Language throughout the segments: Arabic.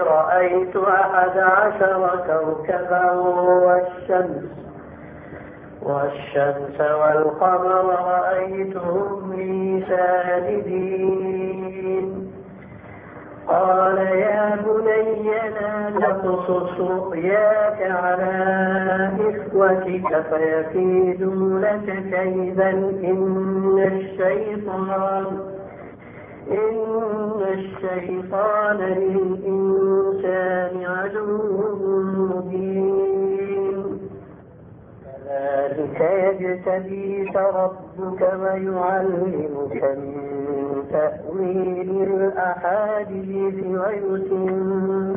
رأيت أحد عشر كوكبا والشمس والشمس والقمر رأيتهم لي ساجدين. قال يا بني لا تقصص رؤياك على إخوتك فيكيدوا لك كيدا إن الشيطان إن الشيطان للإنسان عدو مبين. كذلك يجتبيك ربك ويعلمك من تأويل الأحاديث ويتم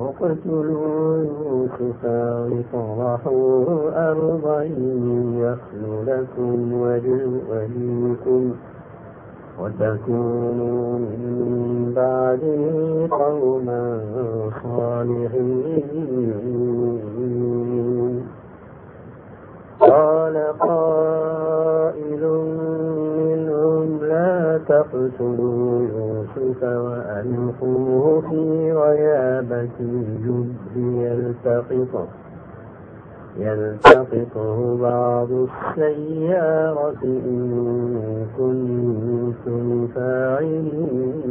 اقتلوا يوسف واطرحوه أرضا يخل لكم وجه وليكم وتكونوا من بعده قوما صالحين قال قائل تقتلوا يوسف وألقوه في غيابة الجب يلتقطه يلتقطه بعض السيارة إن كنتم فاعلين.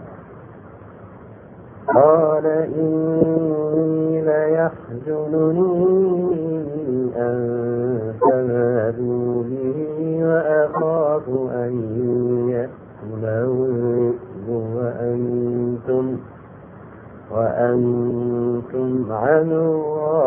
قال إني ليحزنني أن تذهبوا به وأخاف أن يأكله الذئب وأنتم وأنتم غافلون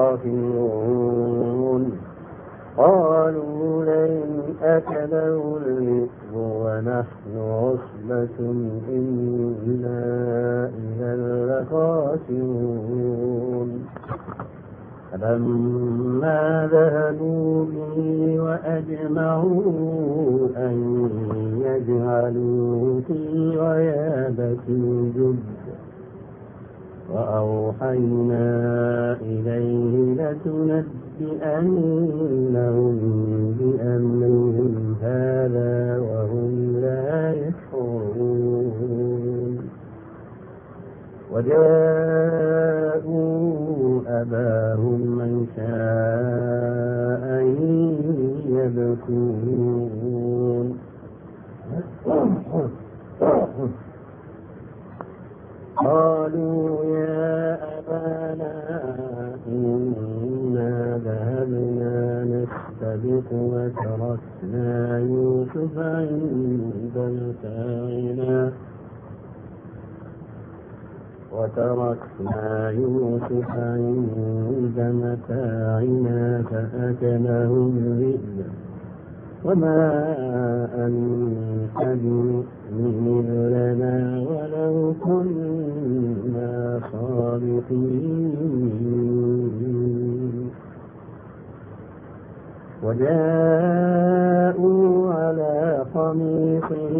وجاءوا على قميصه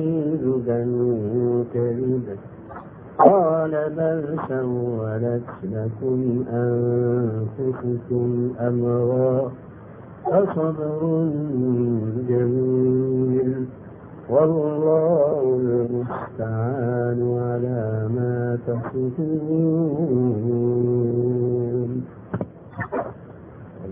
دما كذبا قال بل سولت لكم أنفسكم أمرا فصبر جميل. والله المستعان على ما تصفون.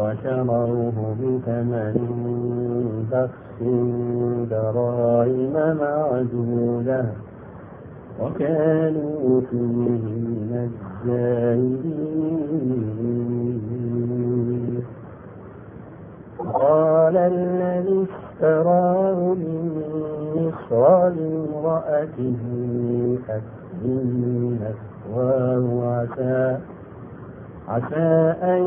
وشروه بثمن بخس دراهم معدودة. وكانوا فيه من الزاهدين قال الذي اشتراه من مصر لامرأته أكرم مثواه عسى عسى أن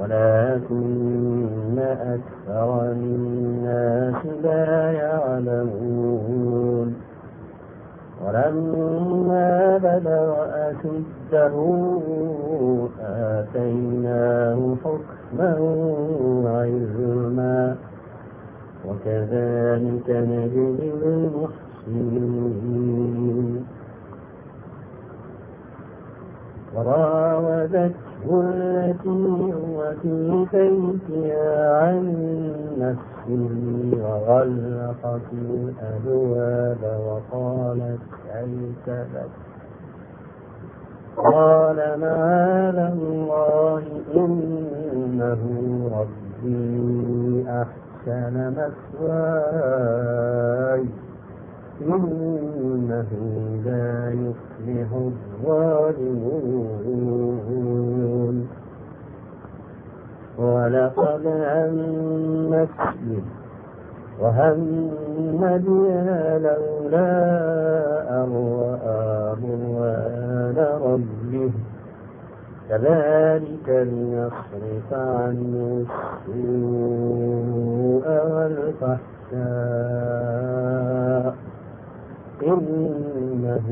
ولكن أكثر الناس لا يعلمون. ولما بلغ أشده آتيناه حكما وعلما. وكذلك نجزي المحسنين. وراودته التي هو في عن نفسه وغلقت الأبواب وقالت هيت لك قال معاذ الله إنه ربي أحسن مثواي إنه لا يفلح الظالمون. ولقد همت به وهم بها لولا أن رأى ربه. كذلك لنصرف عنه السوء والفحشاء. إنه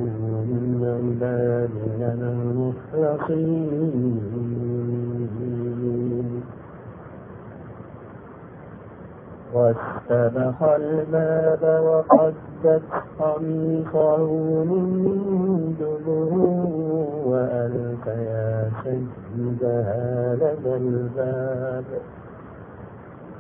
من المخلصين الباب وقدت قميصه من دبر وألف يا سيدها لدى الباب.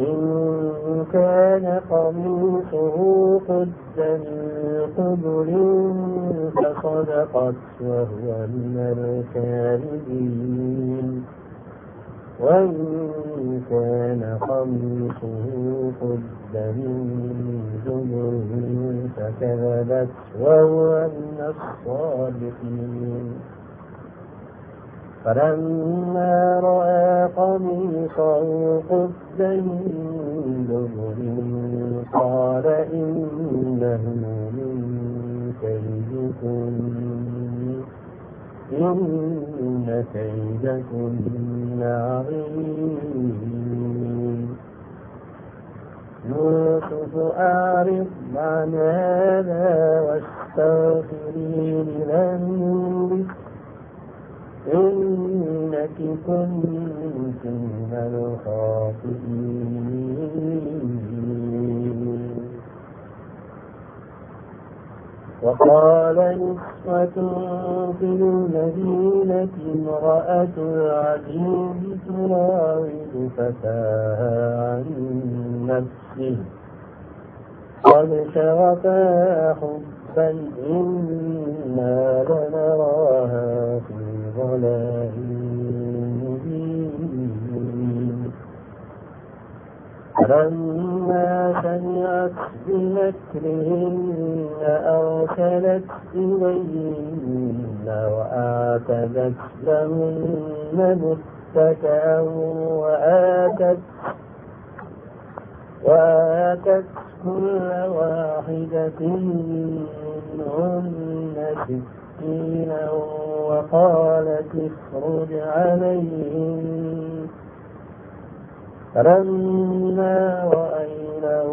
إن كان قميصه قد من قبل فصدقت وهو من الكاذبين. وإن كان قميصه قد من زبر فكذبت وهو من الصادقين. فلما رأى قميصه قد من دبر قال إنه من كيدكم. إن كيدكن عظيم يوسف أعرض عن هذا واستغفري لذنبك إنك كنت من الخاطئين. وقال نسوة في المدينة امرأة العزيز تراود فتاها عن نفسه قد شغفا حبا إنا لنراها في ضلال فلما سمعت بمكرهن أرسلت إليهن وآتت لهن متكئا وآتت وآتت كل واحدة منهن سكينا وقالت اخرج عليهم فلما رأينه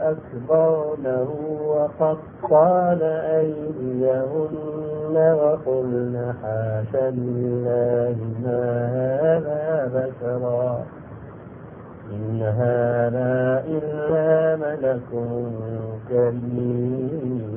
أكبرنه وقطعن أيديهن وقلن حاش لله ما هذا بشرا إن هذا إلا ملك كريم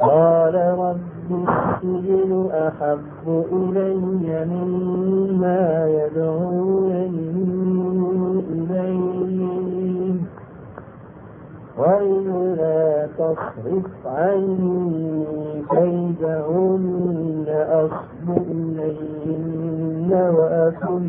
قال رب السجن أحب إلي مما يدعونني إليه. وإلا تصرف عني كيدهن أصب إليهن وأكن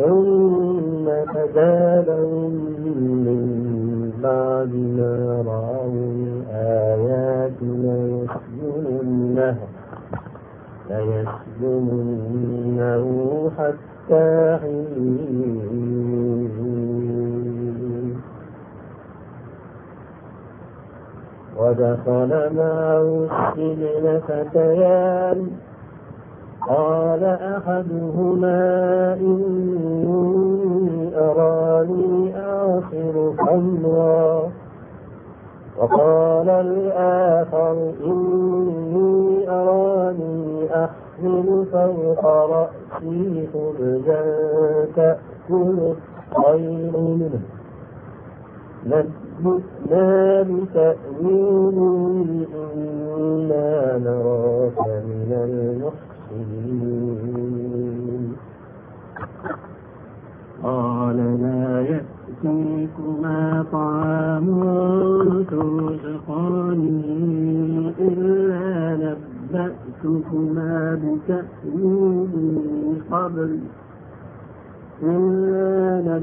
ثم تجابهم من بعد ما رأوا الآيات ليسجننه ليسجننه حتى حين ودخل معه السجن فتيان قال أحدهما إني أراني أعصر خمرا. وقال الآخر إني أراني أحمل فوق رأسي خبزا تأكل الطير منه. نبئنا بتأويله إنا نراك من المحسنين. بتأويله قبل إلا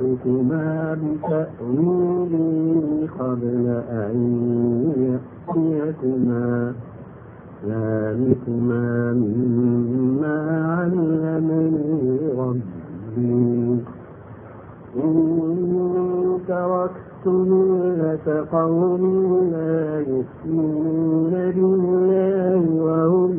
نبأتكما بتأويله قبل أن يأتيكما. ذلكما مما علمني ربي. إن تركت ملة قوم لا يؤمنون بالله وهم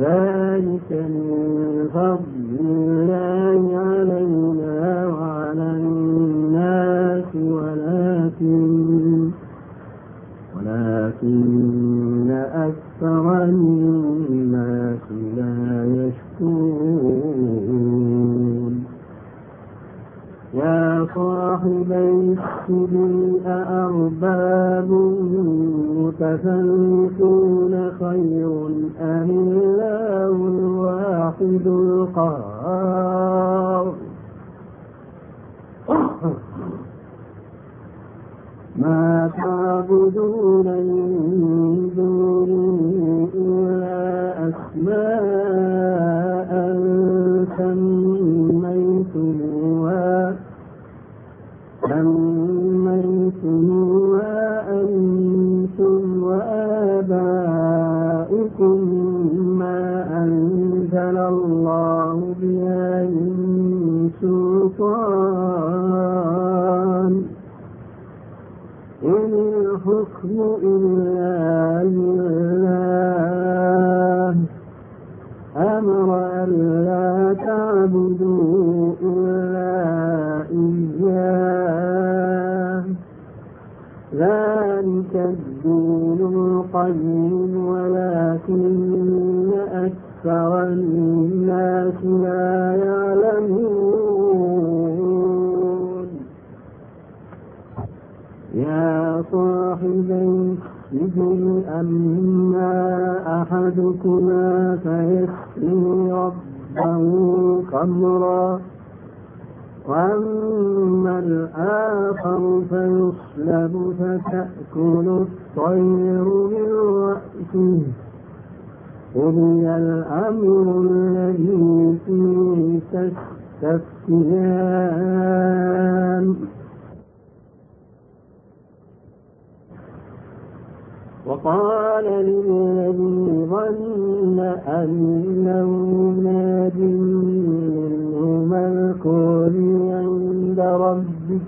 ذلك من فضل الله علينا وعلى الناس ولكن ولكن أكثر الناس لا يشكرون صاحبي السجن أأرباب متفرقون خير أم الله الواحد القهار؟ ما تعبدون من دونه إلا أسماء سميتموها أنتم ما أنزل الله من سلطان إن الحكم إلا القيم ولكن أكثر الناس لا يعلمون. يا صاحبي السجن أما أحدكما فيسقي ربه خمرا وأما الآخر فيصلب فتأكل الطير من رأسه. قضي الأمر الذي فيه تستفتيان. وقال للذي ظن أنه ناج منه اذكرني عند ربك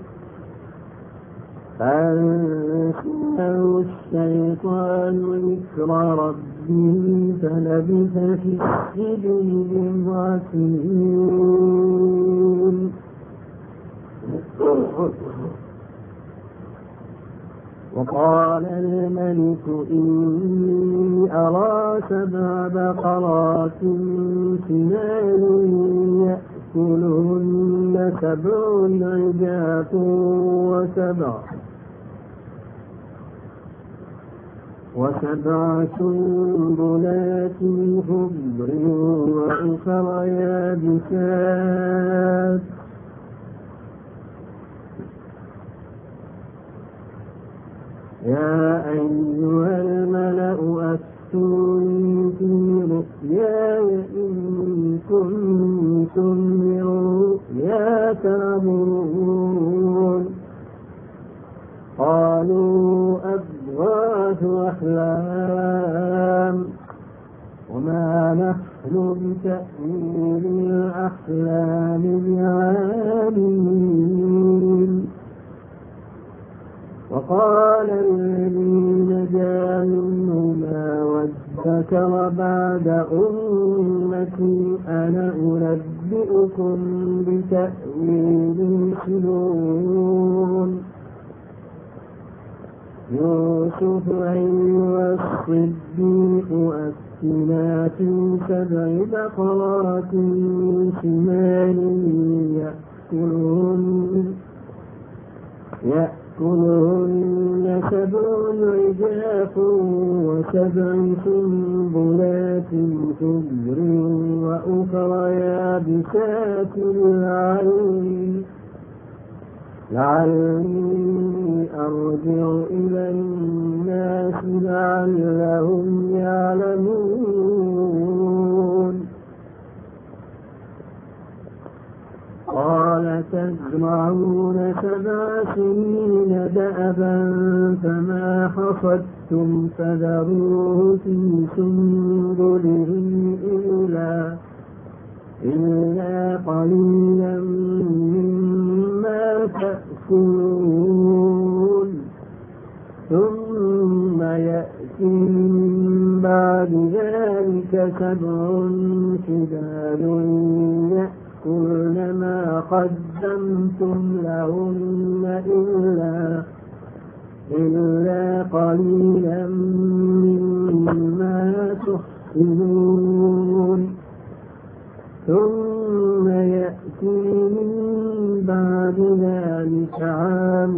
فأنساه الشيطان ذكر ربه فلبث في السجن بضع سنين وقال الملك إني أرى سبع بقرات سمان يأكلهن سبع عجاف وسبع وسبع سنبلات خضر وأخر يابسات. يا أيها الملأ فذروه في سنبله إلا إلا قليلا مما تأكلون ثم يأتي من بعد ذلك سبع شداد يأكلن ما قدمتم لهن إلا إلا قليلا مما تحسنون ثم يأتي من بعد ذلك عام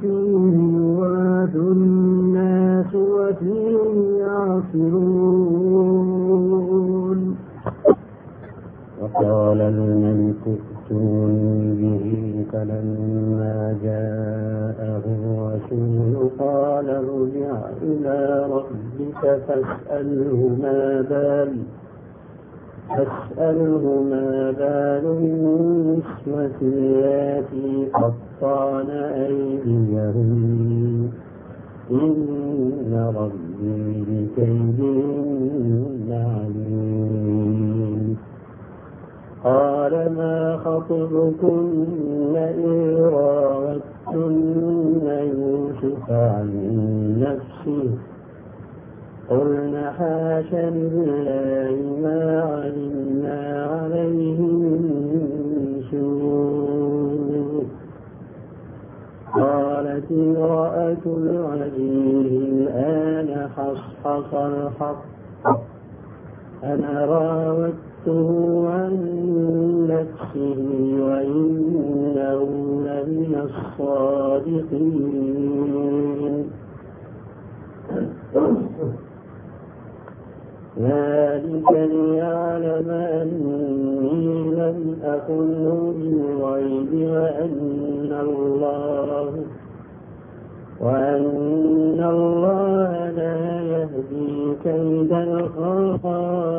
فيه يغاث الناس وفيه يعصرون. وقال الملك ائتوني به فلما جاءه الرسول قال ارجع إلى ربك فاسأله ما بال فاسأله ما بال النسوة اللاتي قطعن أيديهن. إن ربي بكيدهن عليم. قال ما خطبكن إذ راوتن يوسف عن نفسه؟ قلنا حاش لله ما علمنا عليه من سوء قالت امرأة العزيز الآن حصحص الحق. أنا راودته عن نفسه وإنه لمن الصادقين ذلك ليعلم أني لم أكنه بالغيب وأن الله وأن الله لا يهدي كيد الخائنين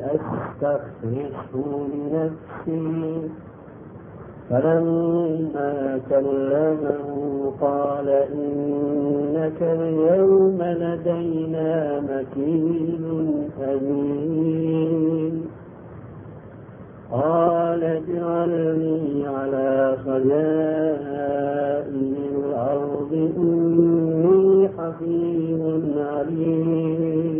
أستخلصه لنفسي. فلما كلمه قال إنك اليوم لدينا مكين أمين. قال اجعلني على خزائن الأرض إني حفيظ عليم.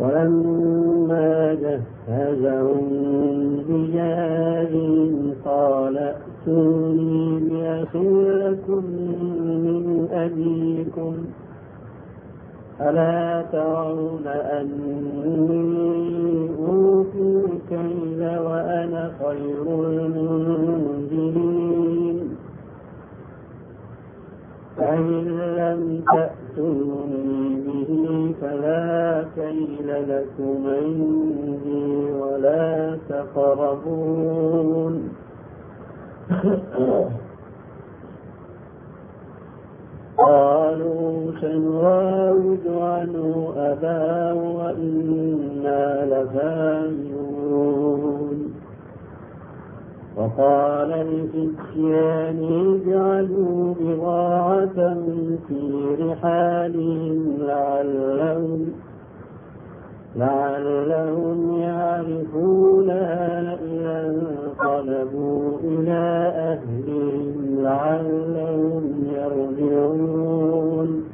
ولما جهزهم بجهازهم قال ائتوني بأخ لكم من أبيكم ألا ترون أني أوفي الكيل وأنا خير المنزلين فإن لم تأتوني به فلا كيل لكم عندي ولا تقربون. قالوا سنراود عنه أباه وإنا لفاعلون وقال لفتيان اجعلوا بضاعة في رحالهم لعلهم لعلهم يعرفونها إذا انقلبوا إلى أهلهم لعلهم يرجعون.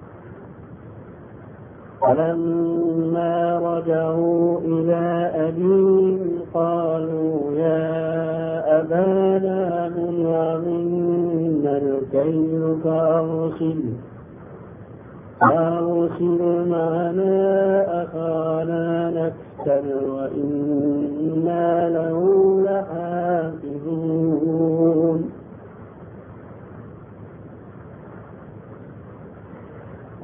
فلما رجعوا إلى أبيهم قالوا يا أبانا منع منا الكيل فأرسل. فأرسل معنا أخانا نكتل وإنا له لحافظون.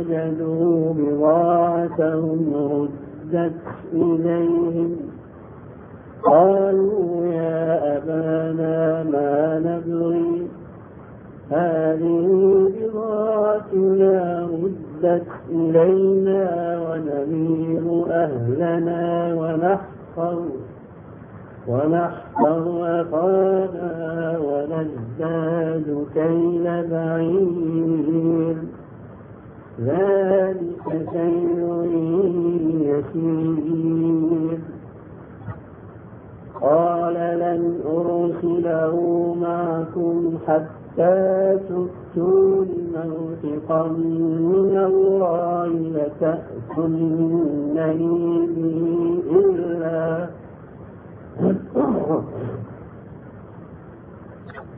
وجدوا بضاعتهم ردت إليهم. قالوا يا أبانا ما نبغي؟ هذه بضاعتنا ردت إلينا ونمير أهلنا ونحفظ ونحفظ أخانا ونزداد كيل بعير. ذلك شيء يسير. قال لن أرسله معكم حتى تؤتون موثقا من الله لتأتونني به إلا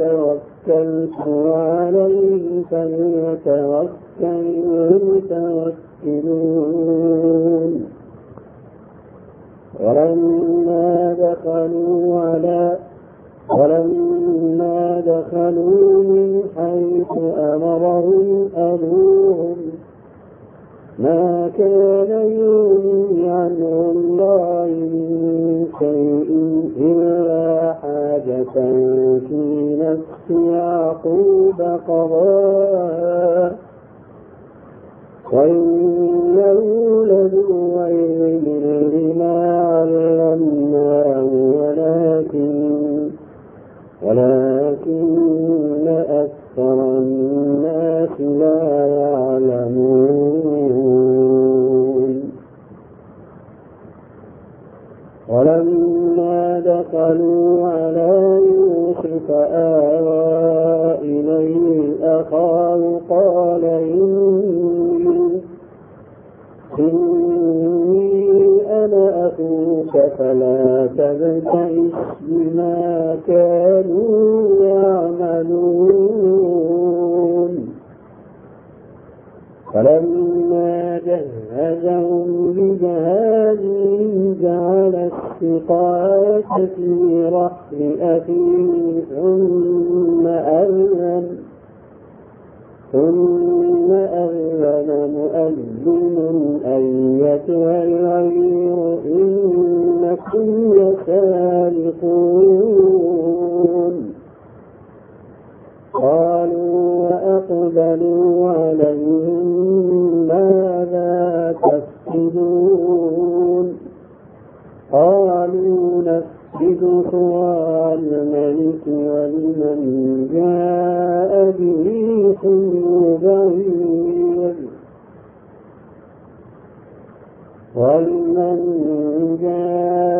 توكلت وعليه فليتوكل المتوكلون. ولما دخلوا على ولما دخلوا من حيث أمرهم أبوهم. ما كان يغني عنه الله من شيء إلا حاجة في نفس يعقوب قضاها وإنه لذو علم لما علمناه ولكن ولكن أكثر الناس لا يوسف آوى إليه أخاه قال إني إني أنا أخوك فلا تبتئس بما كانوا يعملون. فلما جهزهم بجهازهم جعل السقاية في رحل أخيه ثم أذن ثم أذن مؤذن أيتها العير إنكم لسارقون قالوا وأقبلوا عليهم ماذا تفقدون قالوا نفقد صواع الملك ولمن جاء به حمل بعير ولمن جاء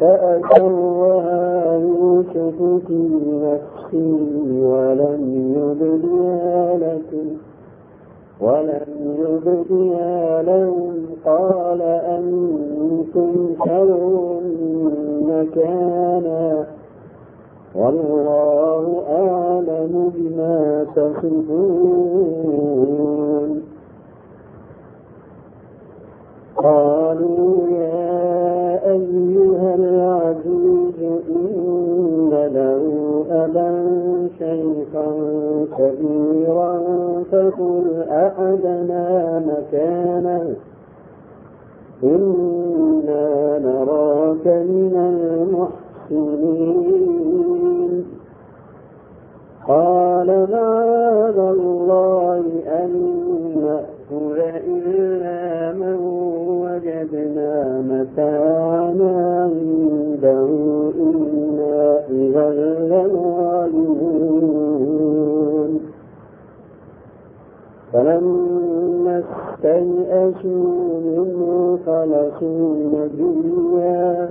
فأسرها يوسف في نفسه ولم يبدها لكم ولم يبدها لهم. قال أنتم شر مكانا. والله أعلم بما تصفون. قالوا يا العزيز إن له أبا شيخا كبيرا فقل أحدنا مكانه إنا نراك من المحسنين. قال معاذ الله أن نأكل إلا من وجدنا متاعنا عنده إنا إذا لظالمون فلما استيئسوا منه خلصوا نبيا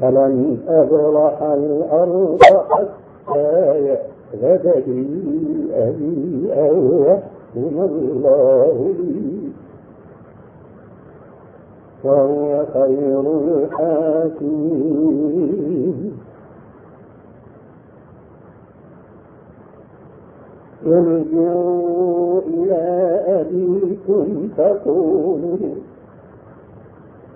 فلن أبرح الأرض حتى يأذن لي أو يحكم الله لي. وهو خير الحاكمين. ارجعوا إلى أبيكم فقولوا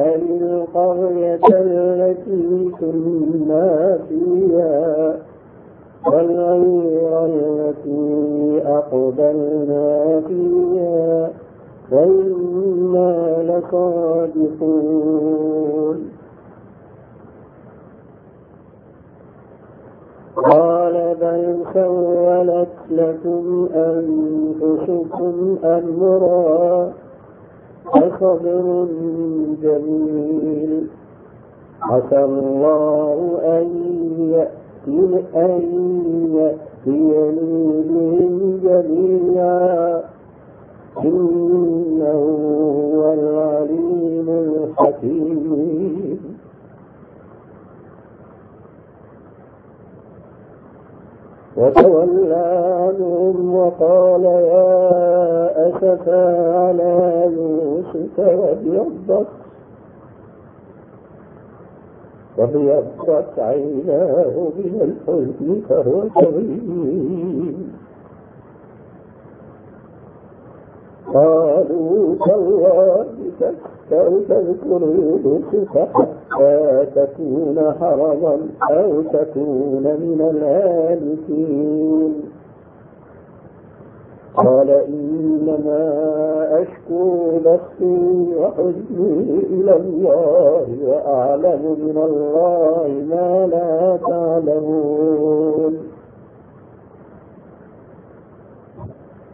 واسأل القرية التي كنا فيها والغير التي أقبلنا فيها وإنا لصادقون. قال بل سولت لكم أنفسكم أمرا فصبر جميل. عسى الله أن يأتي أن يأتيني بهم جميعا. إنه هو العليم الحكيم وتولى عنهم وقال يا أسفا على يوسف وابيضت وابيضت عيناه من الحزن فهو كظيم قالوا تالله تفتر تذكر يوسف حتى تكون حرما أو تكون من الهالكين. قال إنما أشكو بثي وحزني إلى الله وأعلم من الله ما لا تعلمون.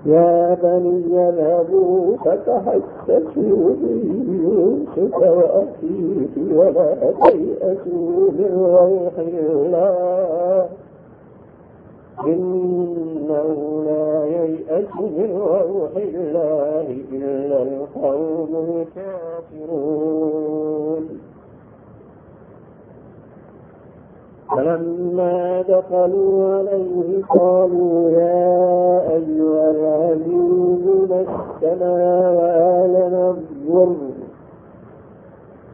يا بني اذهبوا فتحسسوا من يوسف وأخيه ولا تيأسوا من روح الله. إنه لا ييأس من روح الله إلا القوم الكافرون. فلما دخلوا عليه قالوا يا أيها العزيز مسنا وآلنا الضر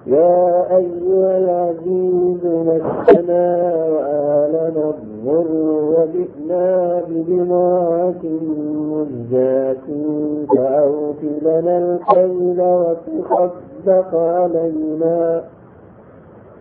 يا أيها العزيز مسنا وآلنا الضر وجئنا ببضاعة مزجاة فأوف لنا الكيل وتصدق علينا.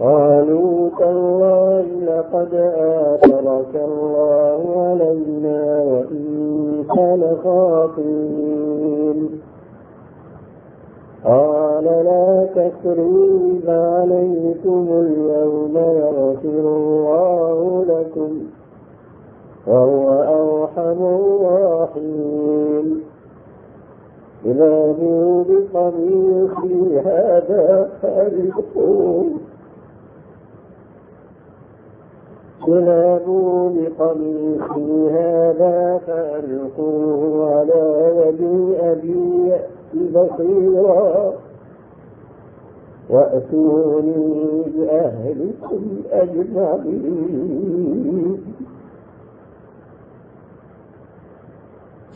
قالوا تالله لقد آثرك الله علينا وإن كان خاطئين. قال لا تسريب عليكم اليوم يغفر الله لكم وهو أرحم الراحمين. اذهبوا بقميصي هذا فألقوه اذهبوا بقميصي هذا فألقوه على وجه أبي يأت بصيرا وأتوني بأهلكم أجمعين.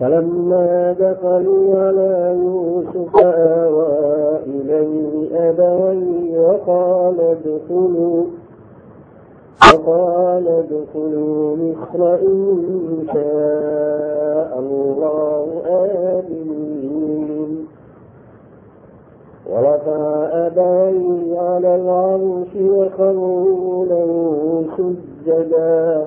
فلما دخلوا على يوسف آوى إليه أبويه وقال ادخلوا وقال ادخلوا مصر إن شاء الله آمين ورفع أبويه على العرش وخروا له سجدا.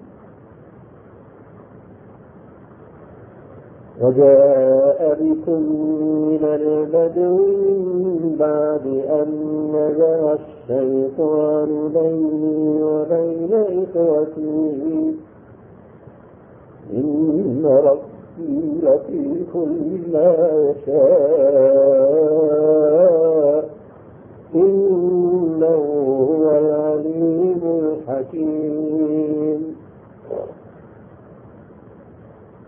وجاء بكم من البدو من بعد أن نزغ الشيطان بيني وبين إخوتي. إن ربي لطيف لما يشاء. إنه هو العليم الحكيم.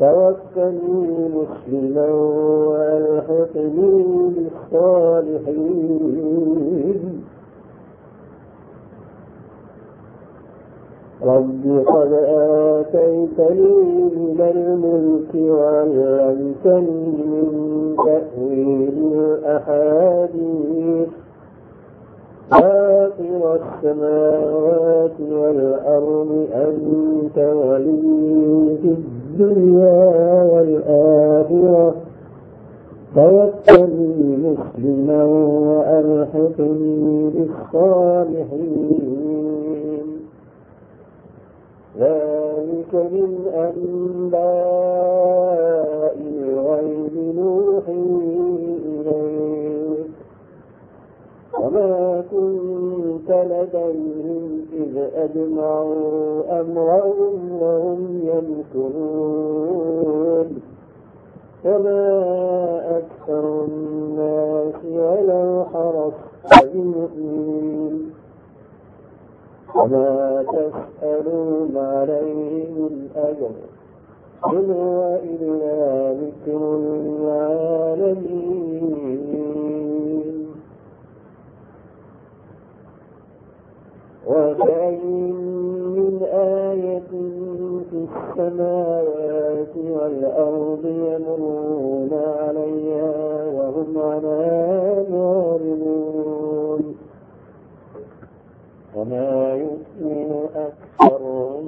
توفني مسلما والحقني بالصالحين. رب قد آتيتني من الملك وعلمتني من تأويل الأحاديث. فاطر السماوات والأرض أنت ولي في الدنيا والآخرة. توفني مسلما وألحقني بالصالحين. ذلك من أنباء الغيب نوحي إليك. وما كنت لديهم إذ أجمعوا أمرهم وهم يمكرون. وما أكثر الناس ولو حرصت بمؤمنين. وما تسألون عليه من أجر إن هو إلا ذكر للعالمين. وكأين من آية في السماوات والأرض يمرون عليها وهم عنها معرضون. وما يؤمن أكثرهم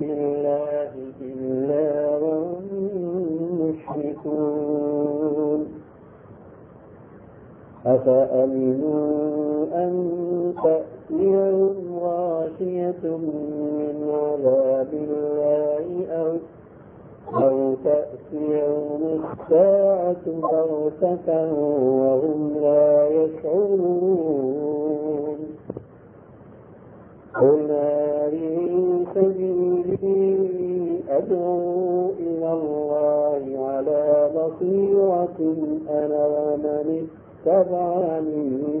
بالله إلا وهم يشركون أفأمنوا أن تأتيهم غاشية من عذاب الله أو أو تأتيهم الساعة بغتة وهم لا يشعرون قل هذه سبيلي أدعو إلى الله على بصيرة أنا ومن اتبعني